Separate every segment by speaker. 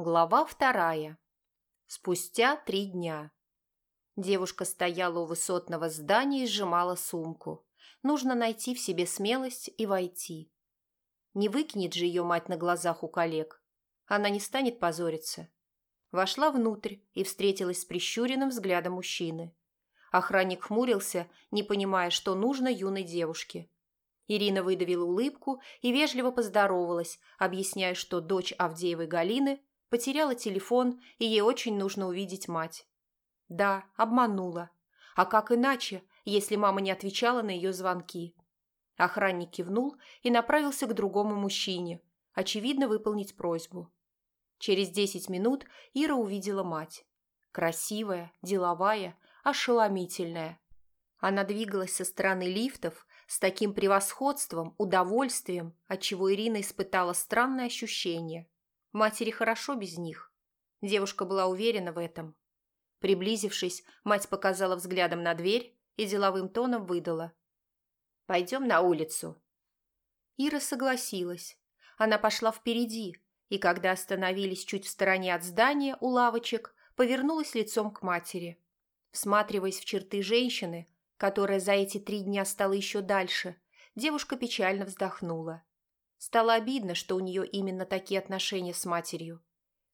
Speaker 1: Глава вторая. Спустя три дня. Девушка стояла у высотного здания и сжимала сумку. Нужно найти в себе смелость и войти. Не выкинет же ее мать на глазах у коллег. Она не станет позориться. Вошла внутрь и встретилась с прищуренным взглядом мужчины. Охранник хмурился, не понимая, что нужно юной девушке. Ирина выдавила улыбку и вежливо поздоровалась, объясняя, что дочь Авдеевой Галины Потеряла телефон, и ей очень нужно увидеть мать. Да, обманула. А как иначе, если мама не отвечала на ее звонки? Охранник кивнул и направился к другому мужчине, очевидно, выполнить просьбу. Через десять минут Ира увидела мать. Красивая, деловая, ошеломительная. Она двигалась со стороны лифтов с таким превосходством, удовольствием, отчего Ирина испытала странное ощущение – Матери хорошо без них. Девушка была уверена в этом. Приблизившись, мать показала взглядом на дверь и деловым тоном выдала. «Пойдем на улицу». Ира согласилась. Она пошла впереди, и когда остановились чуть в стороне от здания у лавочек, повернулась лицом к матери. Всматриваясь в черты женщины, которая за эти три дня стала еще дальше, девушка печально вздохнула. Стало обидно, что у нее именно такие отношения с матерью.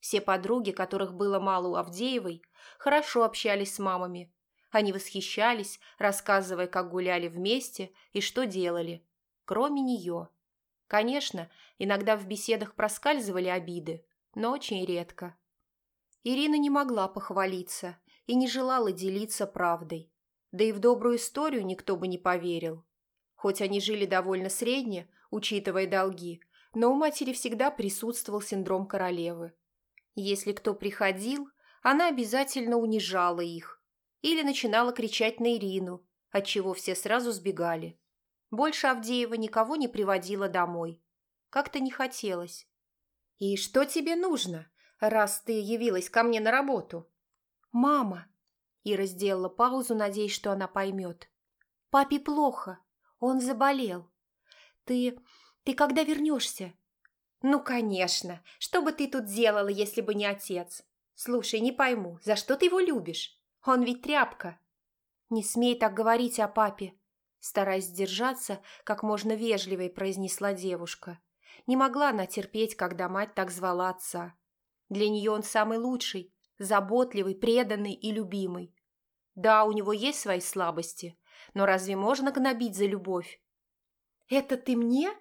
Speaker 1: Все подруги, которых было мало у Авдеевой, хорошо общались с мамами. Они восхищались, рассказывая, как гуляли вместе и что делали. Кроме нее. Конечно, иногда в беседах проскальзывали обиды, но очень редко. Ирина не могла похвалиться и не желала делиться правдой. Да и в добрую историю никто бы не поверил. Хоть они жили довольно средне, учитывая долги, но у матери всегда присутствовал синдром королевы. Если кто приходил, она обязательно унижала их или начинала кричать на Ирину, отчего все сразу сбегали. Больше Авдеева никого не приводила домой. Как-то не хотелось. «И что тебе нужно, раз ты явилась ко мне на работу?» «Мама!» Ира сделала паузу, надеясь, что она поймет. «Папе плохо. Он заболел. Ты... ты когда вернешься?» «Ну, конечно. Что бы ты тут делала, если бы не отец? Слушай, не пойму, за что ты его любишь? Он ведь тряпка». «Не смей так говорить о папе», стараясь сдержаться, как можно вежливее произнесла девушка. Не могла она терпеть, когда мать так звала отца. Для нее он самый лучший, заботливый, преданный и любимый. Да, у него есть свои слабости, но разве можно гнобить за любовь? «Это ты мне?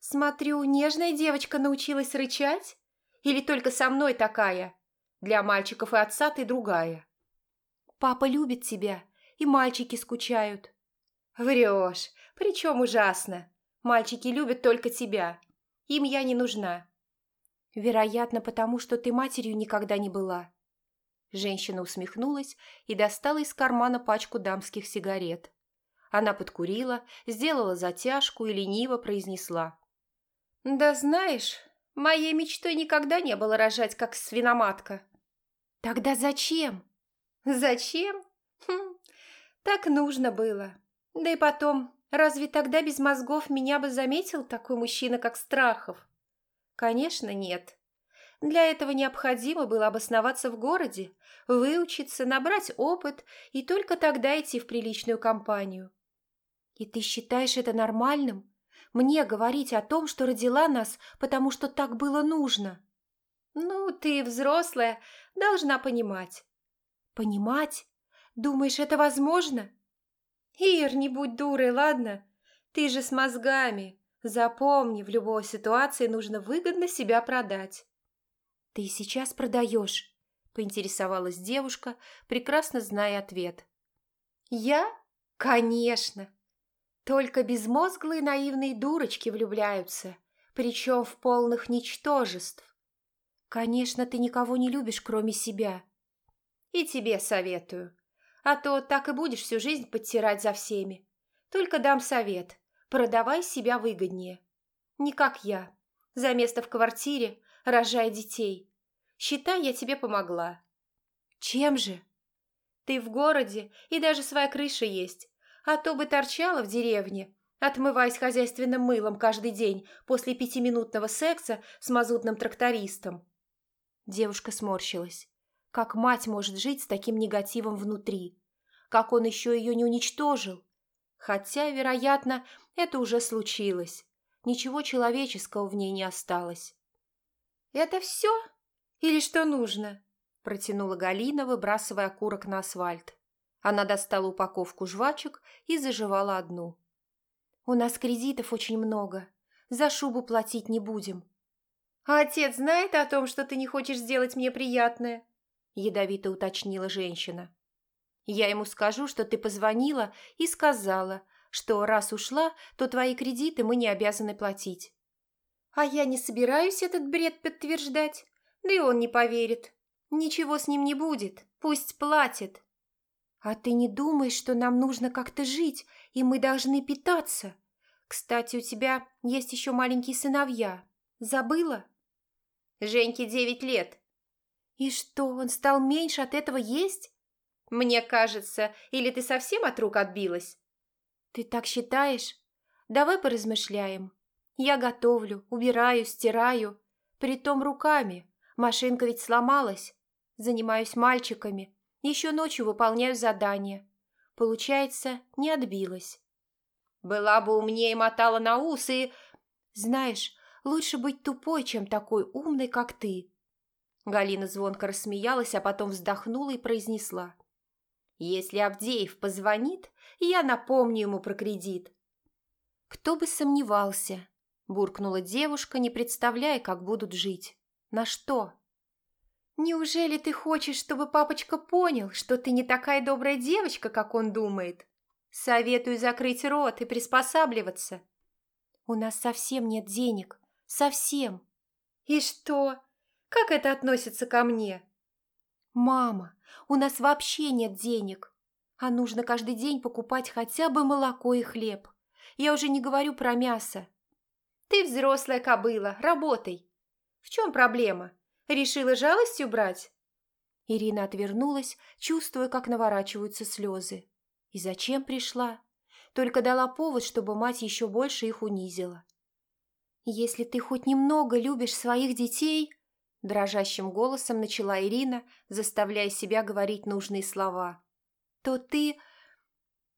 Speaker 1: Смотрю, нежная девочка научилась рычать? Или только со мной такая? Для мальчиков и отца ты другая». «Папа любит тебя, и мальчики скучают». «Врешь, причем ужасно. Мальчики любят только тебя. Им я не нужна». «Вероятно, потому что ты матерью никогда не была». Женщина усмехнулась и достала из кармана пачку дамских сигарет. Она подкурила, сделала затяжку и лениво произнесла. «Да знаешь, моей мечтой никогда не было рожать, как свиноматка». «Тогда зачем?» «Зачем? Хм, так нужно было. Да и потом, разве тогда без мозгов меня бы заметил такой мужчина, как Страхов?» «Конечно, нет. Для этого необходимо было обосноваться в городе, выучиться, набрать опыт и только тогда идти в приличную компанию. «И ты считаешь это нормальным? Мне говорить о том, что родила нас, потому что так было нужно?» «Ну, ты взрослая, должна понимать». «Понимать? Думаешь, это возможно?» «Ир, не будь дурой, ладно? Ты же с мозгами. Запомни, в любой ситуации нужно выгодно себя продать». «Ты сейчас продаешь?» – поинтересовалась девушка, прекрасно зная ответ. «Я? Конечно. Только безмозглые наивные дурочки влюбляются, причем в полных ничтожеств. Конечно, ты никого не любишь, кроме себя. И тебе советую. А то так и будешь всю жизнь подтирать за всеми. Только дам совет. Продавай себя выгоднее. Не как я. За место в квартире рожай детей. Считай, я тебе помогла. Чем же? Ты в городе, и даже своя крыша есть а то бы торчала в деревне, отмываясь хозяйственным мылом каждый день после пятиминутного секса с мазутным трактористом. Девушка сморщилась. Как мать может жить с таким негативом внутри? Как он еще ее не уничтожил? Хотя, вероятно, это уже случилось. Ничего человеческого в ней не осталось. «Это все? Или что нужно?» протянула Галина, выбрасывая окурок на асфальт. Она достала упаковку жвачек и заживала одну. «У нас кредитов очень много. За шубу платить не будем». «А отец знает о том, что ты не хочешь сделать мне приятное?» Ядовито уточнила женщина. «Я ему скажу, что ты позвонила и сказала, что раз ушла, то твои кредиты мы не обязаны платить». «А я не собираюсь этот бред подтверждать, да и он не поверит. Ничего с ним не будет, пусть платит». «А ты не думаешь, что нам нужно как-то жить, и мы должны питаться? Кстати, у тебя есть еще маленькие сыновья. Забыла?» «Женьке девять лет». «И что, он стал меньше от этого есть?» «Мне кажется, или ты совсем от рук отбилась?» «Ты так считаешь? Давай поразмышляем. Я готовлю, убираю, стираю, притом руками. Машинка ведь сломалась. Занимаюсь мальчиками, еще ночью выполняю задания. Получается, не отбилась. Была бы умнее мотала на ус и... Знаешь, лучше быть тупой, чем такой умной, как ты. Галина звонко рассмеялась, а потом вздохнула и произнесла. Если Авдеев позвонит, я напомню ему про кредит. Кто бы сомневался, буркнула девушка, не представляя, как будут жить. На что? «Неужели ты хочешь, чтобы папочка понял, что ты не такая добрая девочка, как он думает? Советую закрыть рот и приспосабливаться». «У нас совсем нет денег. Совсем». «И что? Как это относится ко мне?» «Мама, у нас вообще нет денег, а нужно каждый день покупать хотя бы молоко и хлеб. Я уже не говорю про мясо». «Ты взрослая кобыла, работай. В чем проблема? Решила жалостью брать?» Ирина отвернулась, чувствуя, как наворачиваются слезы. И зачем пришла? Только дала повод, чтобы мать еще больше их унизила. «Если ты хоть немного любишь своих детей...» Дрожащим голосом начала Ирина, заставляя себя говорить нужные слова. «То ты...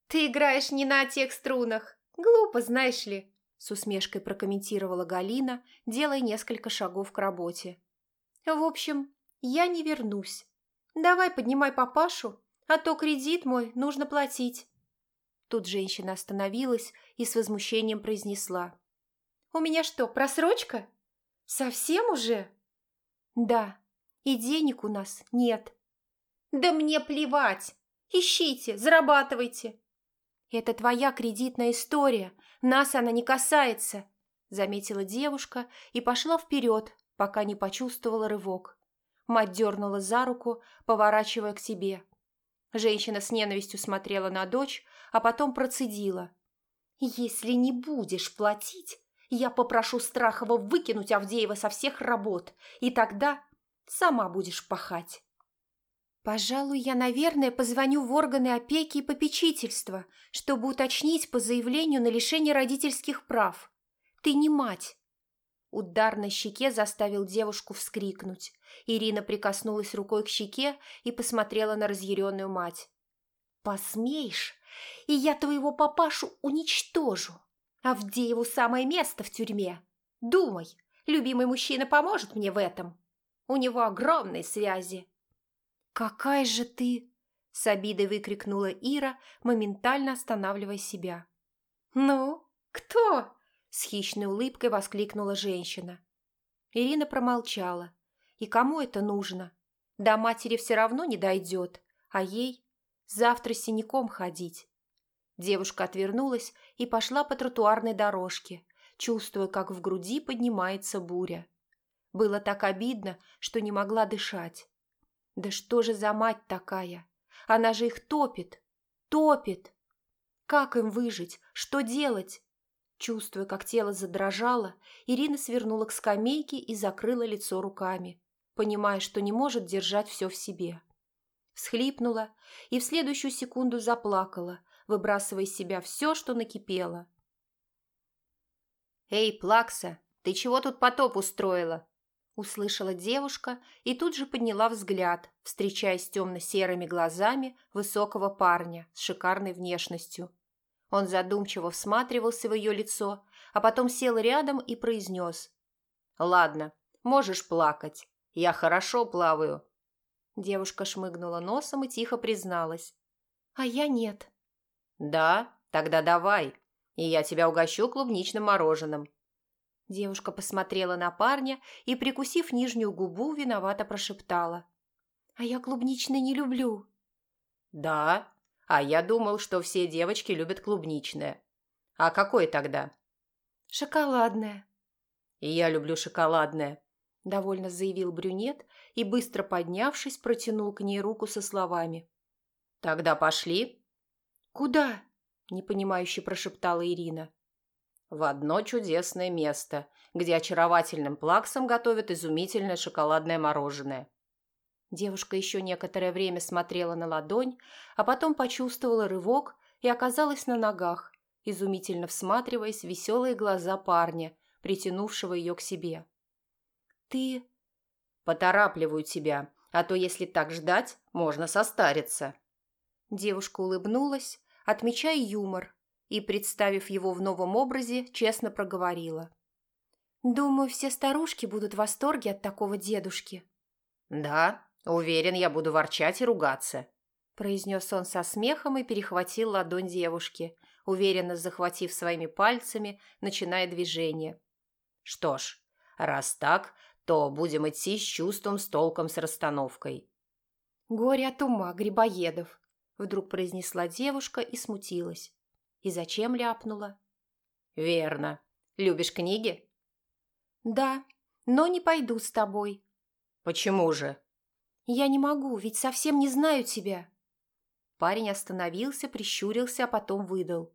Speaker 1: ты играешь не на тех струнах. Глупо, знаешь ли!» С усмешкой прокомментировала Галина, делая несколько шагов к работе. В общем, я не вернусь. Давай поднимай папашу, а то кредит мой нужно платить. Тут женщина остановилась и с возмущением произнесла. «У меня что, просрочка? Совсем уже?» «Да, и денег у нас нет». «Да мне плевать! Ищите, зарабатывайте!» «Это твоя кредитная история, нас она не касается», заметила девушка и пошла вперед, пока не почувствовала рывок. Мать дернула за руку, поворачивая к себе. Женщина с ненавистью смотрела на дочь, а потом процедила. «Если не будешь платить, я попрошу Страхова выкинуть Авдеева со всех работ, и тогда сама будешь пахать». «Пожалуй, я, наверное, позвоню в органы опеки и попечительства, чтобы уточнить по заявлению на лишение родительских прав. Ты не мать, Удар на щеке заставил девушку вскрикнуть. Ирина прикоснулась рукой к щеке и посмотрела на разъяренную мать. «Посмеешь, и я твоего папашу уничтожу. Авдееву самое место в тюрьме. Думай, любимый мужчина поможет мне в этом. У него огромные связи». «Какая же ты!» – с обидой выкрикнула Ира, моментально останавливая себя. «Ну, кто?» С хищной улыбкой воскликнула женщина. Ирина промолчала. И кому это нужно? До матери все равно не дойдет, а ей завтра синяком ходить. Девушка отвернулась и пошла по тротуарной дорожке, чувствуя, как в груди поднимается буря. Было так обидно, что не могла дышать. Да что же за мать такая? Она же их топит, топит. Как им выжить? Что делать? Чувствуя, как тело задрожало, Ирина свернула к скамейке и закрыла лицо руками, понимая, что не может держать все в себе. Всхлипнула и в следующую секунду заплакала, выбрасывая из себя все, что накипело. «Эй, Плакса, ты чего тут потоп устроила?» услышала девушка и тут же подняла взгляд, встречаясь темно-серыми глазами высокого парня с шикарной внешностью. Он задумчиво всматривался в ее лицо, а потом сел рядом и произнес. «Ладно, можешь плакать. Я хорошо плаваю». Девушка шмыгнула носом и тихо призналась. «А я нет». «Да? Тогда давай, и я тебя угощу клубничным мороженым». Девушка посмотрела на парня и, прикусив нижнюю губу, виновато прошептала. «А я клубничный не люблю». «Да? А я думал, что все девочки любят клубничное. А какое тогда?»
Speaker 2: «Шоколадное».
Speaker 1: «И я люблю шоколадное», – довольно заявил брюнет и, быстро поднявшись, протянул к ней руку со словами. «Тогда пошли».
Speaker 2: «Куда?»
Speaker 1: – непонимающе прошептала Ирина. «В одно чудесное место, где очаровательным плаксом готовят изумительное шоколадное мороженое». Девушка еще некоторое время смотрела на ладонь, а потом почувствовала рывок и оказалась на ногах, изумительно всматриваясь в веселые глаза парня, притянувшего ее к себе. «Ты...» «Поторапливаю тебя, а то если так ждать, можно состариться». Девушка улыбнулась, отмечая юмор, и, представив его в новом образе, честно проговорила.
Speaker 2: «Думаю, все старушки будут в восторге от такого дедушки».
Speaker 1: «Да, уверен, я буду ворчать и ругаться», – произнес он со смехом и перехватил ладонь девушки, уверенно захватив своими пальцами, начиная движение. «Что ж, раз так, то будем идти с чувством, с толком, с расстановкой».
Speaker 2: «Горе от ума, Грибоедов», – вдруг произнесла девушка и смутилась. «И зачем ляпнула?»
Speaker 1: «Верно. Любишь книги?»
Speaker 2: «Да, но не пойду с тобой».
Speaker 1: «Почему же?»
Speaker 2: «Я не могу, ведь совсем не знаю тебя».
Speaker 1: Парень остановился, прищурился, а потом выдал.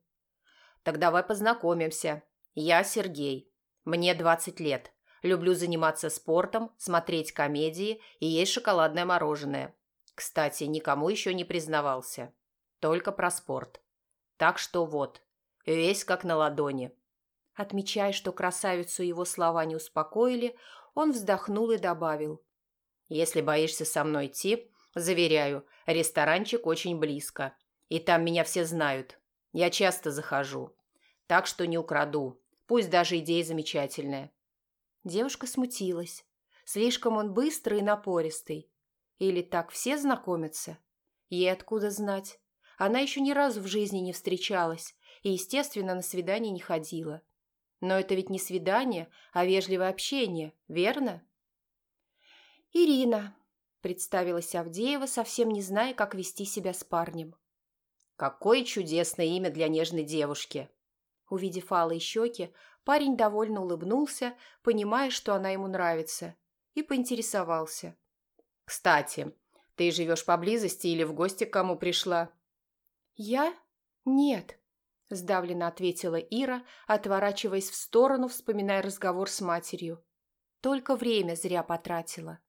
Speaker 1: «Так давай познакомимся. Я Сергей. Мне 20 лет. Люблю заниматься спортом, смотреть комедии и есть шоколадное мороженое. Кстати, никому еще не признавался. Только про спорт. Так что вот, весь как на ладони».
Speaker 2: Отмечая, что красавицу его слова не успокоили, он вздохнул и добавил.
Speaker 1: «Если боишься со мной идти, заверяю, ресторанчик очень близко. И там меня все знают. Я часто захожу. Так что не украду. Пусть даже идея замечательная».
Speaker 2: Девушка смутилась. Слишком он быстрый и напористый. Или так все знакомятся? Ей откуда знать? Она еще ни разу в жизни не встречалась и, естественно, на свидание не ходила. Но это ведь не свидание, а вежливое общение, верно? «Ирина», – представилась Авдеева, совсем не зная, как вести себя с парнем.
Speaker 1: «Какое чудесное имя для нежной девушки!»
Speaker 2: Увидев алые щеки, парень довольно улыбнулся, понимая, что она ему нравится, и поинтересовался.
Speaker 1: «Кстати, ты живешь поблизости или в гости к кому пришла?»
Speaker 2: «Я? Нет», – сдавленно ответила Ира, отворачиваясь в сторону, вспоминая разговор с матерью. «Только время зря потратила».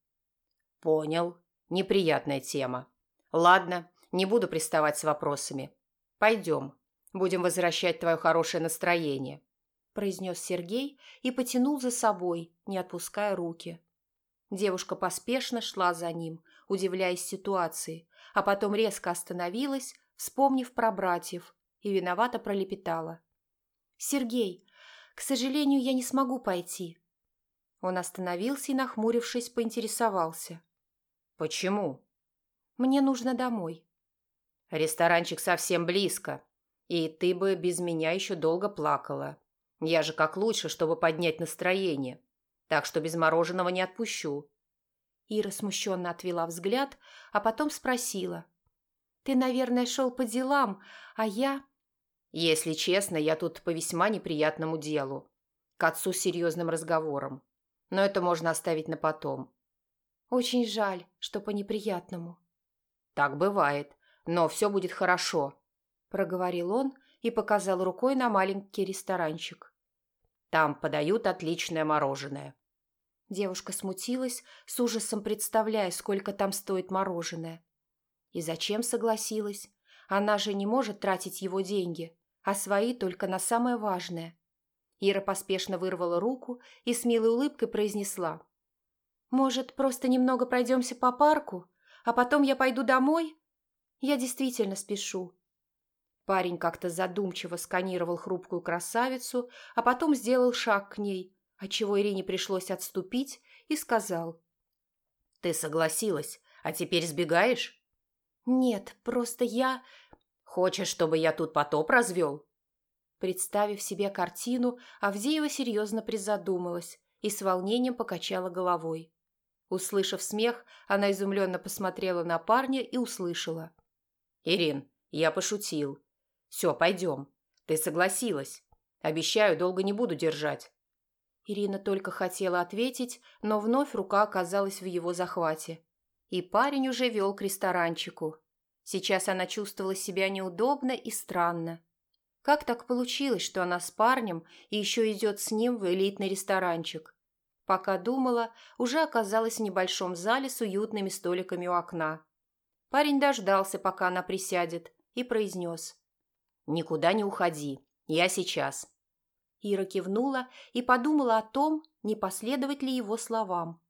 Speaker 1: «Понял. Неприятная тема. Ладно, не буду приставать с вопросами. Пойдем». Будем возвращать твое хорошее настроение», – произнес Сергей и потянул за собой, не отпуская руки.
Speaker 2: Девушка поспешно шла за ним, удивляясь ситуации, а потом резко остановилась, вспомнив про братьев, и виновато пролепетала. «Сергей, к сожалению, я не смогу пойти». Он остановился и, нахмурившись, поинтересовался.
Speaker 1: «Почему?»
Speaker 2: «Мне нужно домой».
Speaker 1: «Ресторанчик совсем близко», и ты бы без меня еще долго плакала. Я же как лучше, чтобы поднять настроение. Так что без мороженого не отпущу».
Speaker 2: Ира смущенно отвела взгляд, а потом спросила. «Ты, наверное, шел по делам, а я...»
Speaker 1: «Если честно, я тут по весьма неприятному делу. К отцу с серьезным разговором. Но это можно оставить на потом».
Speaker 2: «Очень жаль, что по неприятному».
Speaker 1: «Так бывает, но все будет хорошо
Speaker 2: проговорил он и показал рукой на маленький ресторанчик.
Speaker 1: «Там подают отличное мороженое».
Speaker 2: Девушка смутилась, с ужасом представляя, сколько там стоит мороженое. И зачем согласилась? Она же не может тратить его деньги, а свои только на самое важное. Ира поспешно вырвала руку и с милой улыбкой произнесла. Может, просто немного пройдемся по парку, а потом я пойду домой? Я действительно спешу». Парень как-то задумчиво сканировал хрупкую красавицу, а потом сделал шаг к ней, отчего Ирине пришлось отступить, и сказал.
Speaker 1: «Ты согласилась, а теперь сбегаешь?»
Speaker 2: «Нет, просто я...»
Speaker 1: «Хочешь, чтобы я тут потоп развел?»
Speaker 2: Представив себе картину, Авдеева серьезно призадумалась и с волнением покачала головой. Услышав смех, она изумленно посмотрела на парня и услышала.
Speaker 1: «Ирин, я пошутил. Все, пойдем. Ты согласилась. Обещаю, долго не буду держать».
Speaker 2: Ирина только хотела ответить, но вновь рука оказалась в его захвате. И парень уже вел к ресторанчику. Сейчас она чувствовала себя неудобно и странно. Как так получилось, что она с парнем и еще идет с ним в элитный ресторанчик? Пока думала, уже оказалась в небольшом зале с уютными столиками у окна. Парень дождался, пока она присядет, и произнес.
Speaker 1: «Никуда не уходи. Я сейчас».
Speaker 2: Ира кивнула и подумала о том, не последовать ли его словам.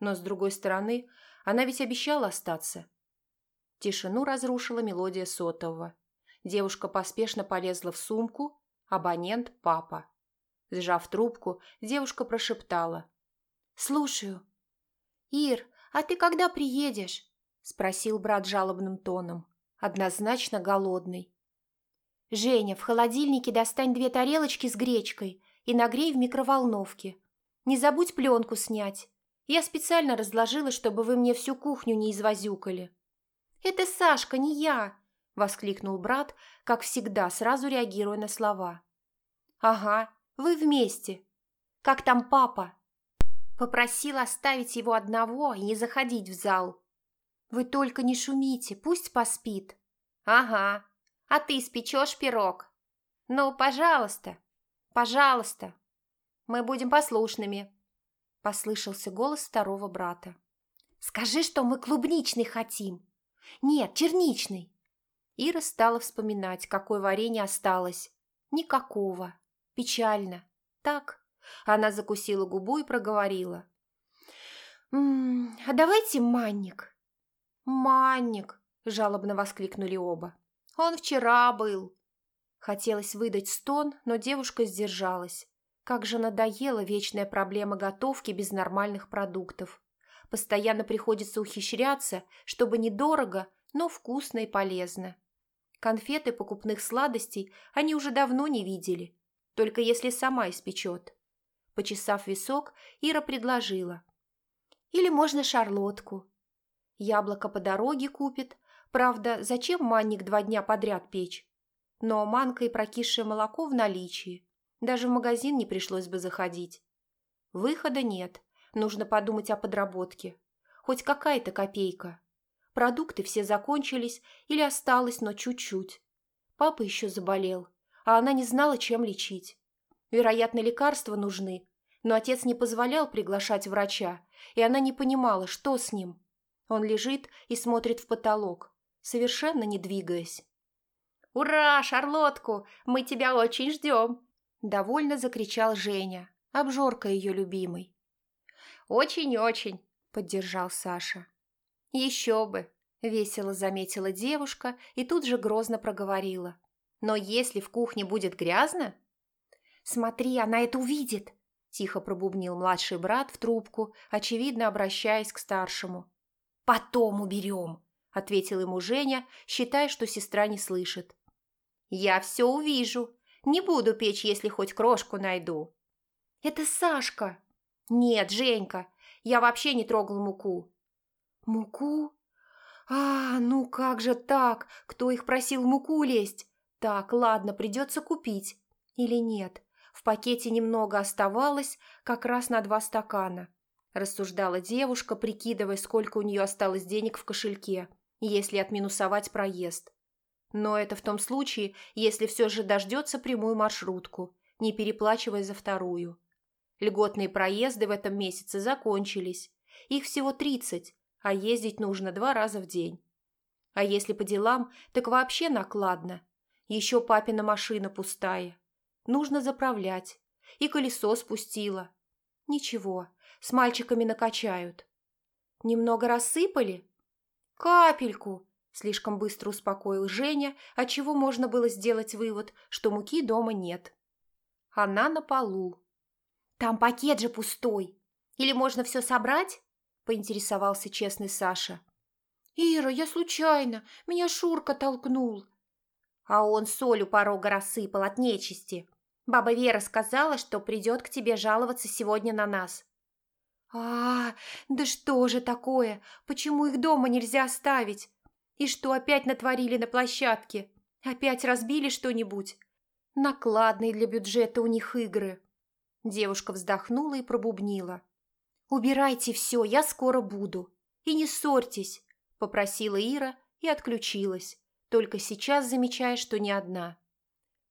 Speaker 2: Но, с другой стороны, она ведь обещала остаться. Тишину разрушила мелодия сотового. Девушка поспешно полезла в сумку. Абонент – папа. Сжав трубку, девушка прошептала. «Слушаю». «Ир, а ты когда приедешь?» – спросил брат жалобным тоном. Однозначно голодный. «Женя, в холодильнике достань две тарелочки с гречкой и нагрей в микроволновке. Не забудь пленку снять. Я специально разложила, чтобы вы мне всю кухню не извозюкали». «Это Сашка, не я!» – воскликнул брат, как всегда, сразу реагируя на слова. «Ага, вы вместе. Как там папа?» Попросил оставить его одного и не заходить в зал. «Вы только не шумите, пусть поспит». «Ага, а ты испечешь пирог? Ну, пожалуйста, пожалуйста. Мы будем послушными. Послышался голос второго брата. Скажи, что мы клубничный хотим. Нет, черничный. Ира стала вспоминать, какое варенье осталось. Никакого. Печально. Так. Она закусила губу и проговорила. «М -м, «А давайте манник». «Манник!» – жалобно воскликнули оба. Он вчера был». Хотелось выдать стон, но девушка сдержалась. Как же надоела вечная проблема готовки без нормальных продуктов. Постоянно приходится ухищряться, чтобы недорого, но вкусно и полезно. Конфеты покупных сладостей они уже давно не видели, только если сама испечет. Почесав висок, Ира предложила. Или можно шарлотку. Яблоко по дороге купит, Правда, зачем манник два дня подряд печь? Но манка и прокисшее молоко в наличии. Даже в магазин не пришлось бы заходить. Выхода нет. Нужно подумать о подработке. Хоть какая-то копейка. Продукты все закончились или осталось, но чуть-чуть. Папа еще заболел, а она не знала, чем лечить. Вероятно, лекарства нужны, но отец не позволял приглашать врача, и она не понимала, что с ним. Он лежит и смотрит в потолок, совершенно не двигаясь. «Ура, Шарлотку! Мы тебя очень ждем!» Довольно закричал Женя, обжорка ее любимый. «Очень-очень!» – поддержал Саша. «Еще бы!» – весело заметила девушка и тут же грозно проговорила. «Но если в кухне будет грязно...» «Смотри, она это увидит!» – тихо пробубнил младший брат в трубку, очевидно обращаясь к старшему. «Потом уберем!» – ответил ему Женя, считая, что сестра не слышит. «Я все увижу. Не буду печь, если хоть крошку найду». «Это Сашка!» «Нет, Женька, я вообще не трогал муку». «Муку? А, ну как же так? Кто их просил муку лезть? Так, ладно, придется купить. Или нет? В пакете немного оставалось, как раз на два стакана». Рассуждала девушка, прикидывая, сколько у нее осталось денег в кошельке если отминусовать проезд. Но это в том случае, если все же дождется прямую маршрутку, не переплачивая за вторую. Льготные проезды в этом месяце закончились. Их всего 30, а ездить нужно два раза в день. А если по делам, так вообще накладно. Еще папина машина пустая. Нужно заправлять. И колесо спустила. Ничего, с мальчиками накачают. Немного рассыпали? Капельку, слишком быстро успокоил Женя, отчего можно было сделать вывод, что муки дома нет. Она на полу. Там пакет же пустой. Или можно все собрать? Поинтересовался честный Саша. «Ира, я случайно. Меня Шурка толкнул». А он соль у порога рассыпал от нечисти. Баба Вера сказала, что придет к тебе жаловаться сегодня на нас. А, да что же такое? Почему их дома нельзя оставить? И что опять натворили на площадке? Опять разбили что-нибудь? Накладные для бюджета у них игры. Девушка вздохнула и пробубнила. «Убирайте все, я скоро буду. И не ссорьтесь попросила Ира и отключилась, только сейчас замечая, что не одна.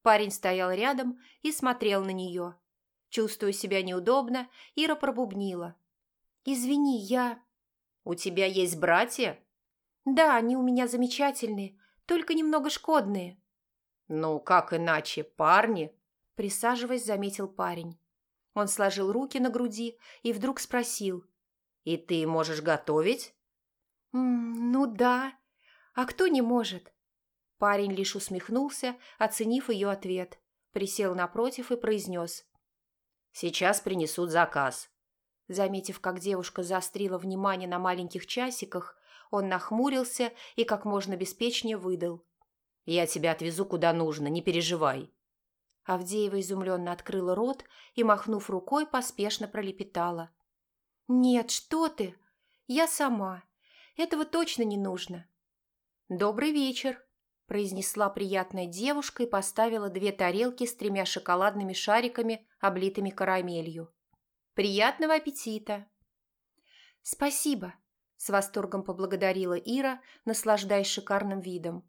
Speaker 2: Парень стоял рядом и смотрел на нее. Чувствуя себя неудобно, Ира пробубнила. «Извини, я...» «У тебя есть братья?» «Да, они у меня замечательные, только немного шкодные».
Speaker 1: «Ну, как иначе, парни?»
Speaker 2: Присаживаясь, заметил парень. Он сложил руки на груди и вдруг спросил.
Speaker 1: «И ты можешь готовить?»
Speaker 2: «Ну да. А кто не может?» Парень лишь усмехнулся, оценив ее ответ, присел напротив и произнес.
Speaker 1: «Сейчас принесут заказ».
Speaker 2: Заметив, как девушка заострила внимание на маленьких часиках, он нахмурился и как можно беспечнее выдал.
Speaker 1: «Я тебя отвезу куда нужно, не переживай».
Speaker 2: Авдеева изумленно открыла рот и, махнув рукой, поспешно пролепетала. «Нет, что ты! Я сама. Этого точно не нужно. «Добрый вечер», – произнесла приятная девушка и поставила две тарелки с тремя шоколадными шариками, облитыми карамелью. «Приятного аппетита!» «Спасибо», – с восторгом поблагодарила Ира, наслаждаясь шикарным видом.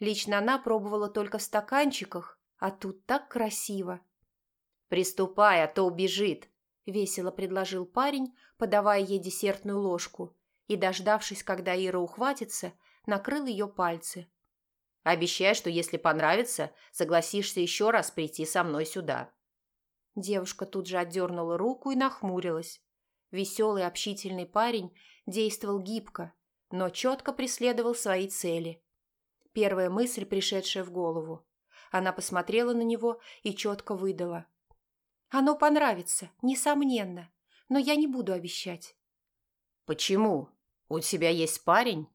Speaker 2: Лично она пробовала только в стаканчиках, а тут так красиво.
Speaker 1: «Приступай, а то убежит», –
Speaker 2: весело предложил парень, подавая ей десертную ложку, и, дождавшись, когда Ира ухватится, накрыл ее пальцы.
Speaker 1: «Обещай, что если понравится, согласишься еще раз прийти со мной сюда».
Speaker 2: Девушка тут же отдернула руку и нахмурилась. Веселый общительный парень действовал гибко, но четко преследовал свои цели. Первая мысль, пришедшая в голову. Она посмотрела на него и четко выдала. «Оно понравится, несомненно, но я не буду обещать».
Speaker 1: «Почему? У тебя есть парень?»